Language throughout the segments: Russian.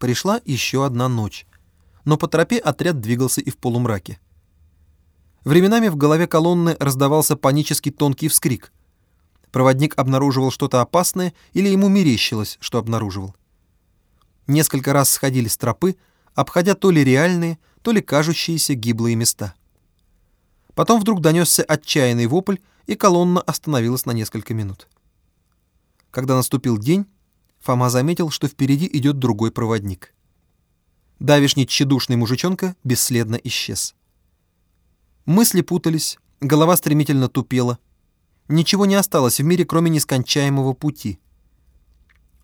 Пришла еще одна ночь. Но по тропе отряд двигался и в полумраке. Временами в голове колонны раздавался панический тонкий вскрик. Проводник обнаруживал что-то опасное или ему мерещилось, что обнаруживал. Несколько раз сходили с тропы, обходя то ли реальные, то ли кажущиеся гиблые места. Потом вдруг донесся отчаянный вопль, и колонна остановилась на несколько минут. Когда наступил день, Фома заметил, что впереди идет другой проводник. Давишний тщедушный мужичонка бесследно исчез. Мысли путались, голова стремительно тупела. Ничего не осталось в мире, кроме нескончаемого пути.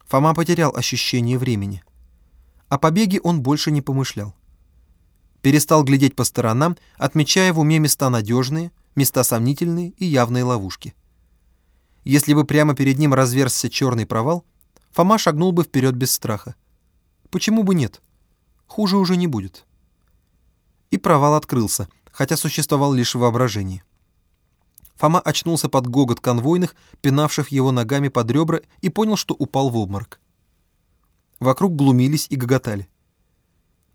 Фома потерял ощущение времени. О побеге он больше не помышлял. Перестал глядеть по сторонам, отмечая в уме места надежные, места сомнительные и явные ловушки. Если бы прямо перед ним разверзся черный провал, Фома шагнул бы вперед без страха. Почему бы нет? Хуже уже не будет. И провал открылся, хотя существовал лишь в воображении. Фома очнулся под гогот конвойных, пинавших его ногами под ребра, и понял, что упал в обморок. Вокруг глумились и гоготали.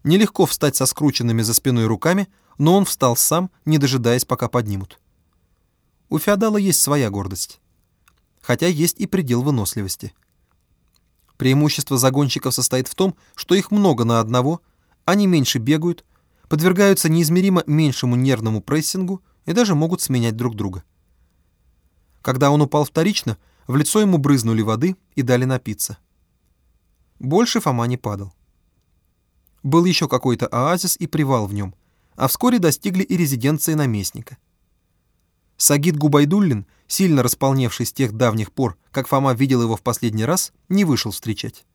Нелегко встать со скрученными за спиной руками, но он встал сам, не дожидаясь, пока поднимут. У феодала есть своя гордость. Хотя есть и предел выносливости. Преимущество загонщиков состоит в том, что их много на одного, они меньше бегают, подвергаются неизмеримо меньшему нервному прессингу и даже могут сменять друг друга. Когда он упал вторично, в лицо ему брызнули воды и дали напиться. Больше Фома не падал. Был еще какой-то оазис и привал в нем, а вскоре достигли и резиденции наместника. Сагид Губайдуллин, сильно располневший с тех давних пор, как Фома видел его в последний раз, не вышел встречать.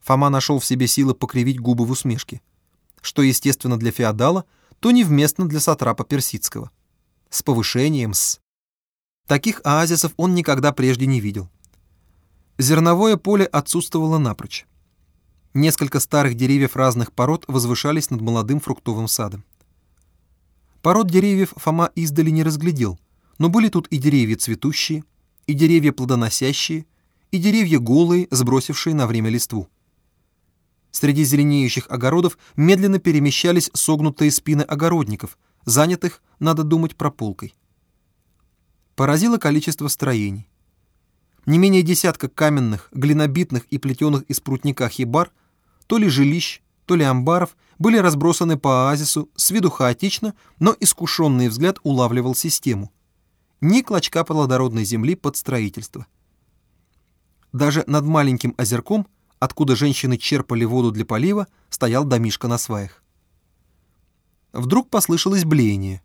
Фома нашел в себе силы покривить губы в усмешке. Что естественно для феодала, то невместно для сатрапа персидского. С повышением «с». Таких оазисов он никогда прежде не видел. Зерновое поле отсутствовало напрочь. Несколько старых деревьев разных пород возвышались над молодым фруктовым садом. Пород деревьев Фома издали не разглядел, но были тут и деревья цветущие, и деревья плодоносящие, и деревья голые, сбросившие на время листву. Среди зеленеющих огородов медленно перемещались согнутые спины огородников, занятых, надо думать, прополкой. Поразило количество строений. Не менее десятка каменных, глинобитных и плетеных из прутника хибар, то ли жилищ, то ли амбаров, были разбросаны по оазису с виду хаотично, но искушенный взгляд улавливал систему. Ни клочка плодородной земли под строительство. Даже над маленьким озерком, откуда женщины черпали воду для полива, стоял домишка на сваях. Вдруг послышалось блеяние.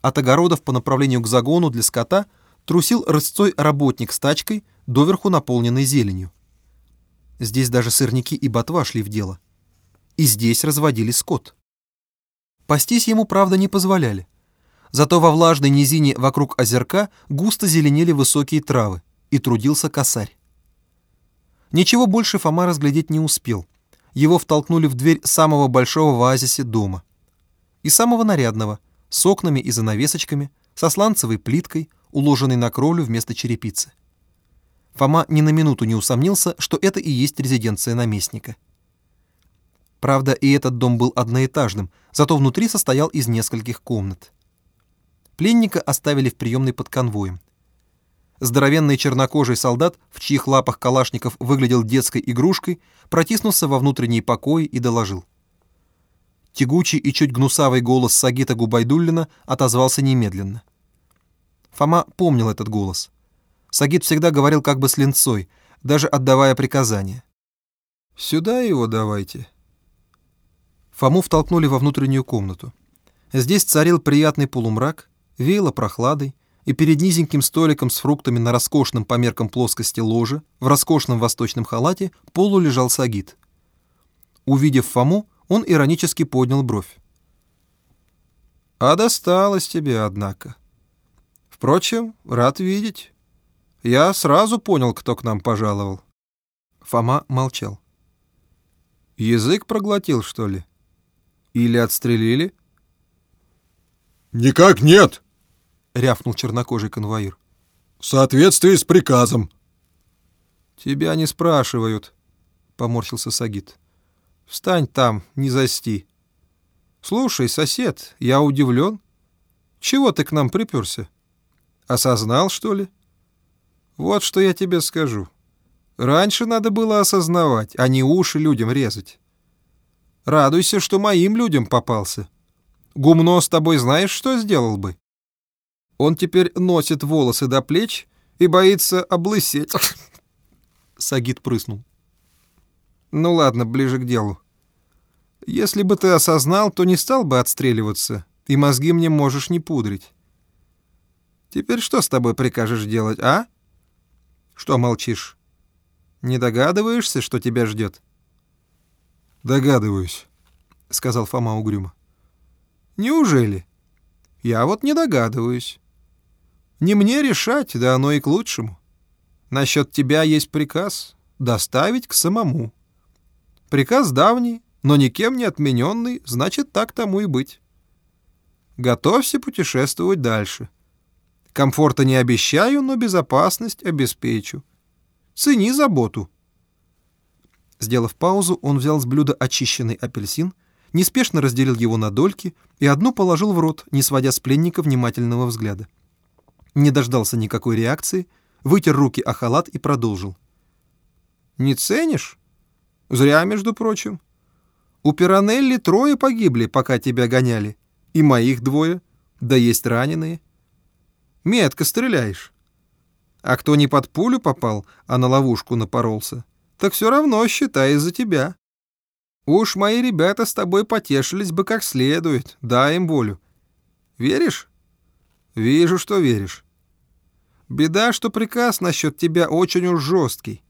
От огородов по направлению к загону для скота трусил рысцой работник с тачкой, доверху наполненной зеленью. Здесь даже сырники и ботва шли в дело. И здесь разводили скот. Пастись ему, правда, не позволяли. Зато во влажной низине вокруг озерка густо зеленели высокие травы, и трудился косарь. Ничего больше Фома разглядеть не успел. Его втолкнули в дверь самого большого в оазисе дома. И самого нарядного, с окнами и занавесочками, со сланцевой плиткой, уложенной на кровлю вместо черепицы. Фома ни на минуту не усомнился, что это и есть резиденция наместника. Правда, и этот дом был одноэтажным, зато внутри состоял из нескольких комнат. Пленника оставили в приемной под конвоем. Здоровенный чернокожий солдат, в чьих лапах калашников выглядел детской игрушкой, протиснулся во внутренние покои и доложил. Тягучий и чуть гнусавый голос Сагита Губайдуллина отозвался немедленно. Фома помнил этот голос. Сагит всегда говорил как бы с линцой, даже отдавая приказания. «Сюда его давайте». Фому втолкнули во внутреннюю комнату. Здесь царил приятный полумрак, веяло прохладой, и перед низеньким столиком с фруктами на роскошном по меркам плоскости ложе, в роскошном восточном халате, полу лежал Сагит. Увидев Фому, он иронически поднял бровь. «А досталось тебе, однако», Впрочем, рад видеть. Я сразу понял, кто к нам пожаловал. Фома молчал. Язык проглотил, что ли? Или отстрелили? «Никак нет!» — рявкнул чернокожий конвоир. «В соответствии с приказом». «Тебя не спрашивают». поморщился Сагит. «Встань там, не засти». «Слушай, сосед, я удивлен. Чего ты к нам приперся? Осознал, что ли?» «Вот что я тебе скажу. Раньше надо было осознавать, а не уши людям резать. Радуйся, что моим людям попался. Гумно с тобой знаешь, что сделал бы? Он теперь носит волосы до плеч и боится облысеть». Сагит прыснул. Ну ладно, ближе к делу. Если бы ты осознал, то не стал бы отстреливаться, и мозги мне можешь не пудрить. Теперь что с тобой прикажешь делать, а? Что молчишь? Не догадываешься, что тебя ждет? Догадываюсь, сказал Фома угрюмо. Неужели? Я вот не догадываюсь. Не мне решать, да оно и к лучшему. Насчет тебя есть приказ доставить к самому. Приказ давний, но никем не отмененный, значит, так тому и быть. Готовься путешествовать дальше. Комфорта не обещаю, но безопасность обеспечу. Цени заботу. Сделав паузу, он взял с блюда очищенный апельсин, неспешно разделил его на дольки и одну положил в рот, не сводя с пленника внимательного взгляда. Не дождался никакой реакции, вытер руки о халат и продолжил. «Не ценишь? Зря, между прочим. У Пиранелли трое погибли, пока тебя гоняли. И моих двое. Да есть раненые. Метко стреляешь. А кто не под пулю попал, а на ловушку напоролся, так все равно считай из-за тебя. Уж мои ребята с тобой потешились бы как следует, дай им волю. Веришь? Вижу, что веришь. Беда, что приказ насчет тебя очень уж жесткий.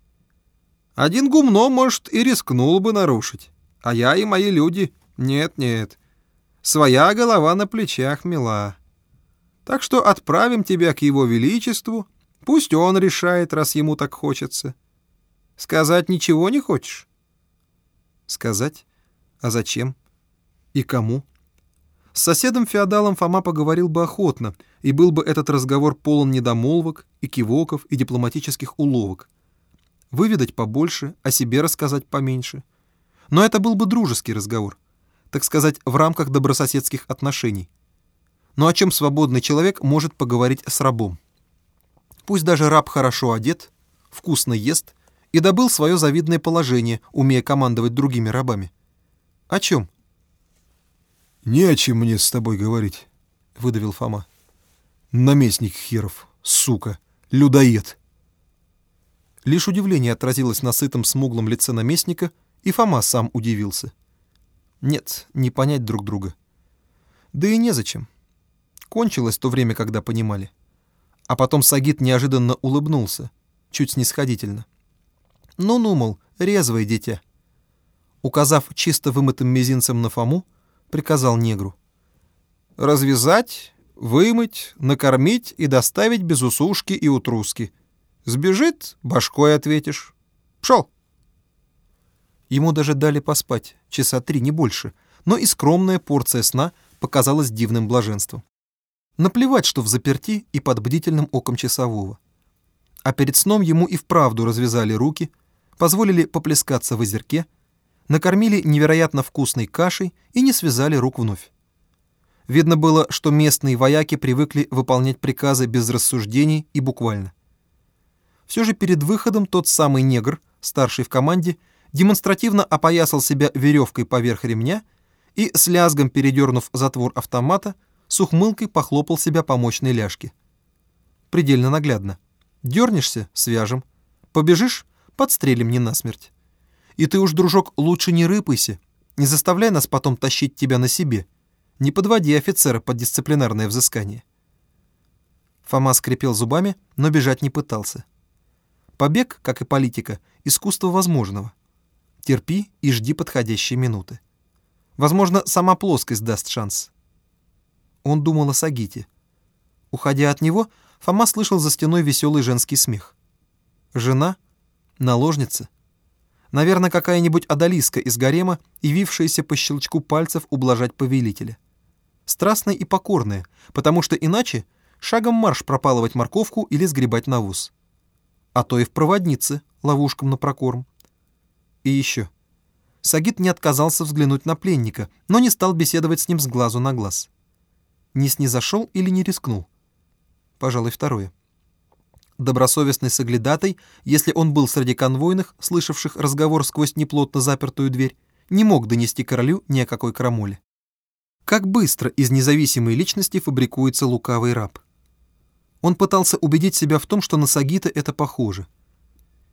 Один гумно, может, и рискнул бы нарушить. А я и мои люди нет-нет. Своя голова на плечах мила. Так что отправим тебя к его величеству, пусть он решает, раз ему так хочется. Сказать ничего не хочешь? Сказать? А зачем? И кому? С соседом-феодалом Фома поговорил бы охотно, и был бы этот разговор полон недомолвок и кивоков и дипломатических уловок выведать побольше, о себе рассказать поменьше. Но это был бы дружеский разговор, так сказать, в рамках добрососедских отношений. Но о чем свободный человек может поговорить с рабом? Пусть даже раб хорошо одет, вкусно ест и добыл свое завидное положение, умея командовать другими рабами. О чем? «Не о чем мне с тобой говорить», — выдавил Фома. «Наместник Хиров, сука, людоед». Лишь удивление отразилось на сытом смуглом лице наместника, и Фома сам удивился. Нет, не понять друг друга. Да и незачем. Кончилось то время, когда понимали. А потом Сагит неожиданно улыбнулся, чуть снисходительно. «Ну-ну, мол, резвое дитя». Указав чисто вымытым мизинцем на Фому, приказал негру. «Развязать, вымыть, накормить и доставить без усушки и утруски. Сбежит, башкой ответишь. Пшел. Ему даже дали поспать, часа три, не больше, но и скромная порция сна показалась дивным блаженством. Наплевать, что в заперти и под бдительным оком часового. А перед сном ему и вправду развязали руки, позволили поплескаться в озерке, накормили невероятно вкусной кашей и не связали рук вновь. Видно было, что местные вояки привыкли выполнять приказы без рассуждений и буквально. Все же перед выходом тот самый негр, старший в команде, демонстративно опоясал себя веревкой поверх ремня и, с лязгом передернув затвор автомата, с ухмылкой похлопал себя по мощной ляжке. Предельно наглядно. Дернешься — свяжем. Побежишь — подстрелим не насмерть. И ты уж, дружок, лучше не рыпайся, не заставляй нас потом тащить тебя на себе. Не подводи офицера под дисциплинарное взыскание. Фома скрипел зубами, но бежать не пытался. Побег, как и политика, искусство возможного. Терпи и жди подходящей минуты. Возможно, сама плоскость даст шанс. Он думал о Сагите. Уходя от него, Фома слышал за стеной веселый женский смех. Жена? Наложница? Наверное, какая-нибудь одолиска из гарема, явившаяся по щелчку пальцев ублажать повелителя. Страстная и покорная, потому что иначе шагом марш пропалывать морковку или сгребать навоз а то и в проводнице, ловушкам на прокорм. И еще. Сагит не отказался взглянуть на пленника, но не стал беседовать с ним с глазу на глаз. Не снизошел или не рискнул? Пожалуй, второе. Добросовестный соглядатай, если он был среди конвойных, слышавших разговор сквозь неплотно запертую дверь, не мог донести королю ни о какой крамоле. Как быстро из независимой личности фабрикуется лукавый раб. Он пытался убедить себя в том, что на Сагита это похоже.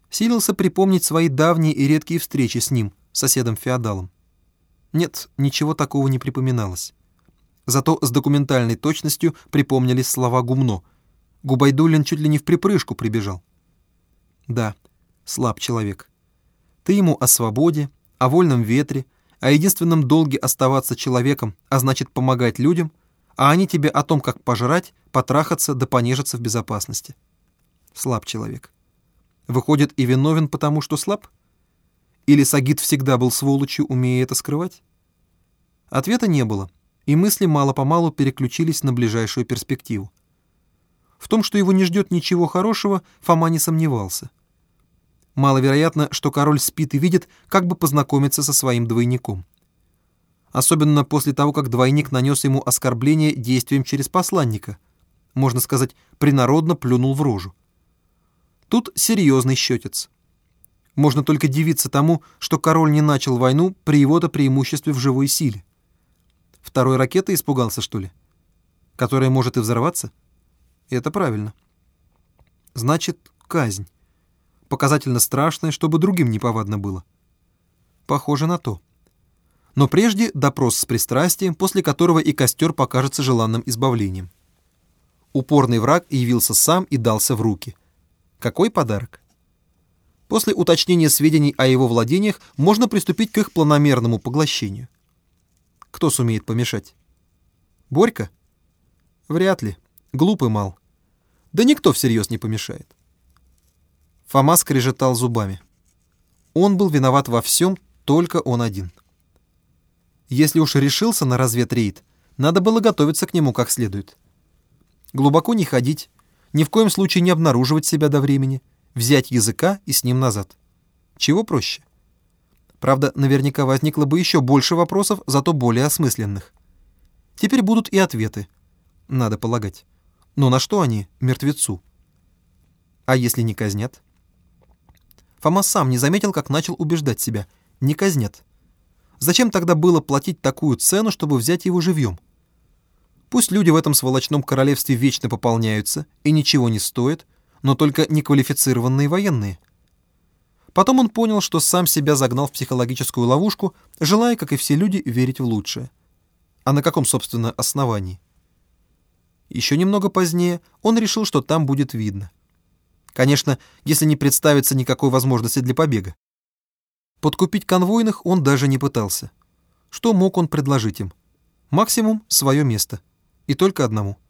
Силился припомнить свои давние и редкие встречи с ним, соседом-феодалом. Нет, ничего такого не припоминалось. Зато с документальной точностью припомнились слова Гумно. Губайдулин чуть ли не в припрыжку прибежал. Да, слаб человек. Ты ему о свободе, о вольном ветре, о единственном долге оставаться человеком, а значит помогать людям, а они тебе о том, как пожрать, потрахаться да понежиться в безопасности. Слаб человек. Выходит, и виновен потому, что слаб? Или Сагит всегда был сволочью, умея это скрывать? Ответа не было, и мысли мало-помалу переключились на ближайшую перспективу. В том, что его не ждет ничего хорошего, Фома не сомневался. Маловероятно, что король спит и видит, как бы познакомиться со своим двойником. Особенно после того, как двойник нанес ему оскорбление действием через посланника. Можно сказать, принародно плюнул в рожу. Тут серьезный счетец. Можно только дивиться тому, что король не начал войну при его-то преимуществе в живой силе. Второй ракеты испугался, что ли? Которая может и взорваться? Это правильно. Значит, казнь. Показательно страшная, чтобы другим неповадно было. Похоже на то. Но прежде допрос с пристрастием, после которого и костер покажется желанным избавлением. Упорный враг явился сам и дался в руки. Какой подарок? После уточнения сведений о его владениях можно приступить к их планомерному поглощению. Кто сумеет помешать? Борька? Вряд ли. Глупый мал. Да никто всерьез не помешает. Фома скрежетал зубами. Он был виноват во всем, только он один. Если уж решился на разведрейд, надо было готовиться к нему как следует. Глубоко не ходить, ни в коем случае не обнаруживать себя до времени — взять языка и с ним назад. Чего проще? Правда, наверняка возникло бы еще больше вопросов, зато более осмысленных. Теперь будут и ответы, надо полагать. Но на что они мертвецу? А если не казнят? Фома сам не заметил, как начал убеждать себя. Не казнят. Зачем тогда было платить такую цену, чтобы взять его живьем? Пусть люди в этом сволочном королевстве вечно пополняются и ничего не стоят, но только неквалифицированные военные. Потом он понял, что сам себя загнал в психологическую ловушку, желая, как и все люди, верить в лучшее. А на каком, собственно, основании? Еще немного позднее он решил, что там будет видно. Конечно, если не представится никакой возможности для побега. Подкупить конвойных он даже не пытался. Что мог он предложить им? Максимум — свое место. И только одному —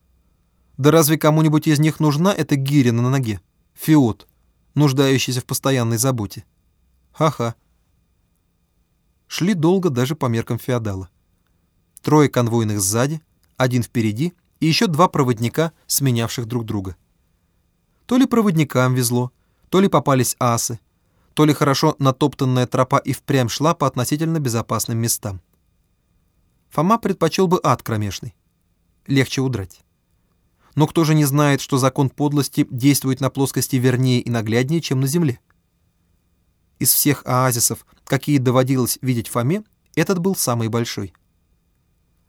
да разве кому-нибудь из них нужна эта гиря на ноге? Фиот, нуждающийся в постоянной заботе. Ха-ха. Шли долго даже по меркам феодала. Трое конвойных сзади, один впереди и еще два проводника, сменявших друг друга. То ли проводникам везло, то ли попались асы, то ли хорошо натоптанная тропа и впрямь шла по относительно безопасным местам. Фома предпочел бы ад кромешный. Легче удрать. Но кто же не знает, что закон подлости действует на плоскости вернее и нагляднее, чем на Земле? Из всех оазисов, какие доводилось видеть Фоме, этот был самый большой.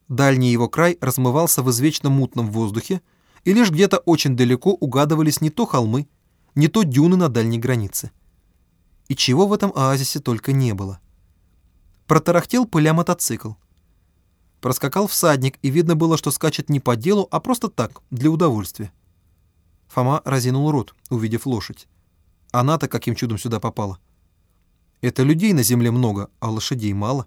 Дальний его край размывался в извечно мутном воздухе, и лишь где-то очень далеко угадывались не то холмы, не то дюны на дальней границе. И чего в этом оазисе только не было. Протарахтел пыля мотоцикл. Проскакал всадник, и видно было, что скачет не по делу, а просто так, для удовольствия. Фома разинул рот, увидев лошадь. Она-то каким чудом сюда попала? Это людей на земле много, а лошадей мало.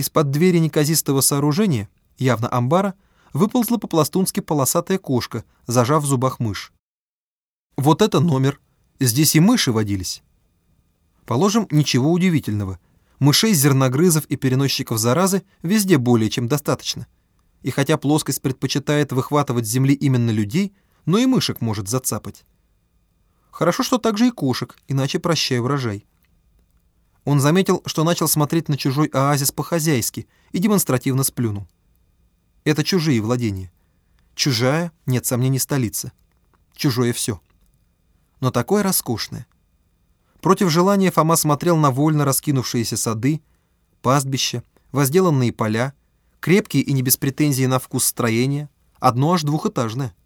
Из-под двери неказистого сооружения, явно амбара, выползла по-пластунски полосатая кошка, зажав в зубах мышь. Вот это номер. Здесь и мыши водились. Положим, ничего удивительного — Мышей, зерногрызов и переносчиков заразы везде более чем достаточно. И хотя плоскость предпочитает выхватывать с земли именно людей, но и мышек может зацапать. Хорошо, что также и кошек, иначе прощай урожай. Он заметил, что начал смотреть на чужой оазис по-хозяйски и демонстративно сплюнул. Это чужие владения. Чужая, нет сомнений, столица. Чужое все. Но такое роскошное. Против желания Фома смотрел на вольно раскинувшиеся сады, пастбища, возделанные поля, крепкие и не без претензий на вкус строения, одно аж двухэтажное.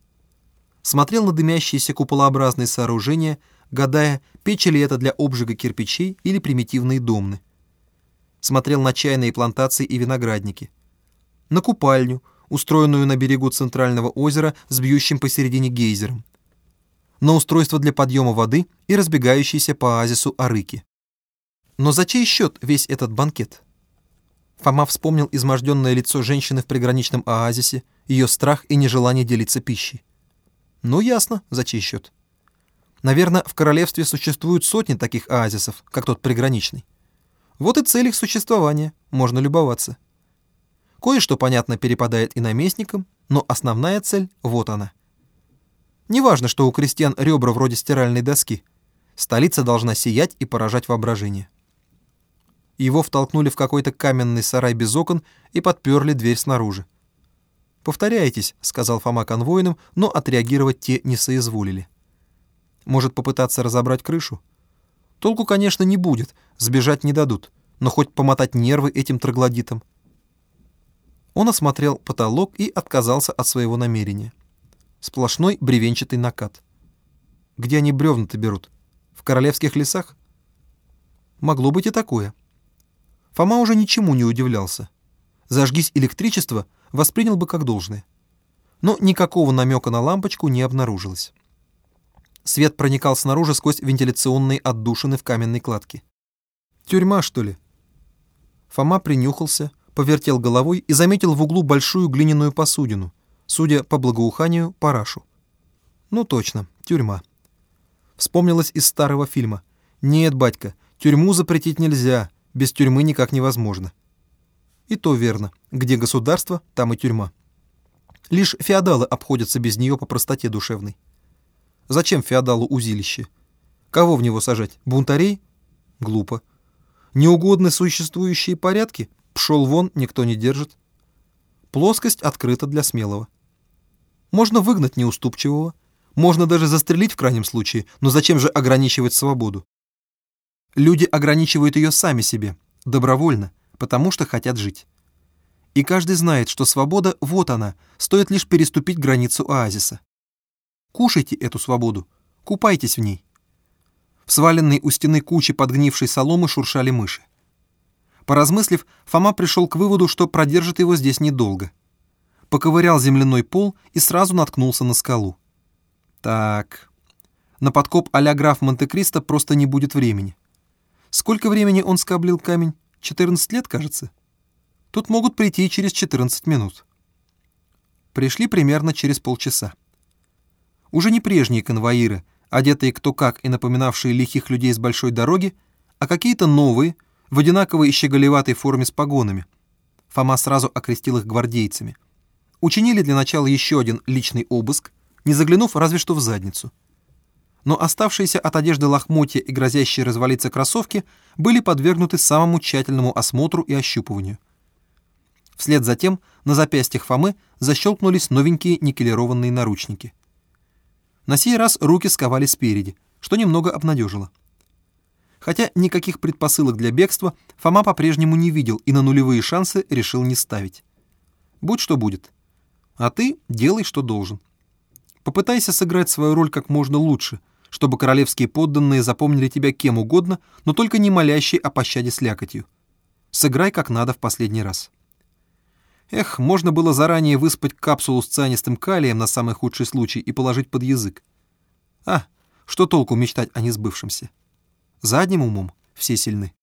Смотрел на дымящиеся куполообразные сооружения, гадая, печи ли это для обжига кирпичей или примитивные домны. Смотрел на чайные плантации и виноградники. На купальню, устроенную на берегу центрального озера с бьющим посередине гейзером. На устройство для подъема воды и разбегающиеся по оазису арыки. Но за чей счет весь этот банкет? Фома вспомнил изможденное лицо женщины в приграничном оазисе, ее страх и нежелание делиться пищей. Ну, ясно, за чей счет. Наверное, в королевстве существуют сотни таких оазисов, как тот приграничный. Вот и цель их существования, можно любоваться. Кое-что, понятно, перепадает и наместникам, но основная цель — вот она. Неважно, что у крестьян ребра вроде стиральной доски. Столица должна сиять и поражать воображение. Его втолкнули в какой-то каменный сарай без окон и подперли дверь снаружи. «Повторяйтесь», — сказал Фома конвоинам, но отреагировать те не соизволили. «Может, попытаться разобрать крышу?» Толку, конечно, не будет, сбежать не дадут, но хоть помотать нервы этим троглодитам. Он осмотрел потолок и отказался от своего намерения. Сплошной бревенчатый накат. Где они бревна-то берут? В королевских лесах? Могло быть и такое. Фома уже ничему не удивлялся. Зажгись электричество, воспринял бы как должное. Но никакого намека на лампочку не обнаружилось. Свет проникал снаружи сквозь вентиляционные отдушины в каменной кладке. «Тюрьма, что ли?» Фома принюхался, повертел головой и заметил в углу большую глиняную посудину, судя по благоуханию, парашу. «Ну точно, тюрьма». Вспомнилось из старого фильма. «Нет, батька, тюрьму запретить нельзя, без тюрьмы никак невозможно. И то верно. Где государство, там и тюрьма. Лишь феодалы обходятся без нее по простоте душевной. Зачем феодалу узилище? Кого в него сажать? Бунтарей? Глупо. Неугодны существующие порядки? Пшел вон, никто не держит. Плоскость открыта для смелого. Можно выгнать неуступчивого, можно даже застрелить в крайнем случае, но зачем же ограничивать свободу? Люди ограничивают ее сами себе, добровольно, потому что хотят жить. И каждый знает, что свобода, вот она, стоит лишь переступить границу оазиса. Кушайте эту свободу, купайтесь в ней. В сваленной у стены куче подгнившей соломы шуршали мыши. Поразмыслив, Фома пришел к выводу, что продержит его здесь недолго. Поковырял земляной пол и сразу наткнулся на скалу. Так, на подкоп а-ля Монте-Кристо просто не будет времени. Сколько времени он скоблил камень? 14 лет, кажется? Тут могут прийти через 14 минут. Пришли примерно через полчаса. Уже не прежние конвоиры, одетые кто как и напоминавшие лихих людей с большой дороги, а какие-то новые, в одинаковой и щеголеватой форме с погонами. Фома сразу окрестил их гвардейцами. Учинили для начала еще один личный обыск, не заглянув разве что в задницу — но оставшиеся от одежды лохмотья и грозящие развалиться кроссовки были подвергнуты самому тщательному осмотру и ощупыванию. Вслед за тем на запястьях Фомы защелкнулись новенькие никелированные наручники. На сей раз руки сковали спереди, что немного обнадежило. Хотя никаких предпосылок для бегства Фома по-прежнему не видел и на нулевые шансы решил не ставить. Будь что будет. А ты делай, что должен. Попытайся сыграть свою роль как можно лучше — чтобы королевские подданные запомнили тебя кем угодно, но только не молящий о пощаде с лякотью. Сыграй как надо в последний раз. Эх, можно было заранее выспать капсулу с цианистым калием на самый худший случай и положить под язык. А, что толку мечтать о несбывшемся? Задним умом все сильны.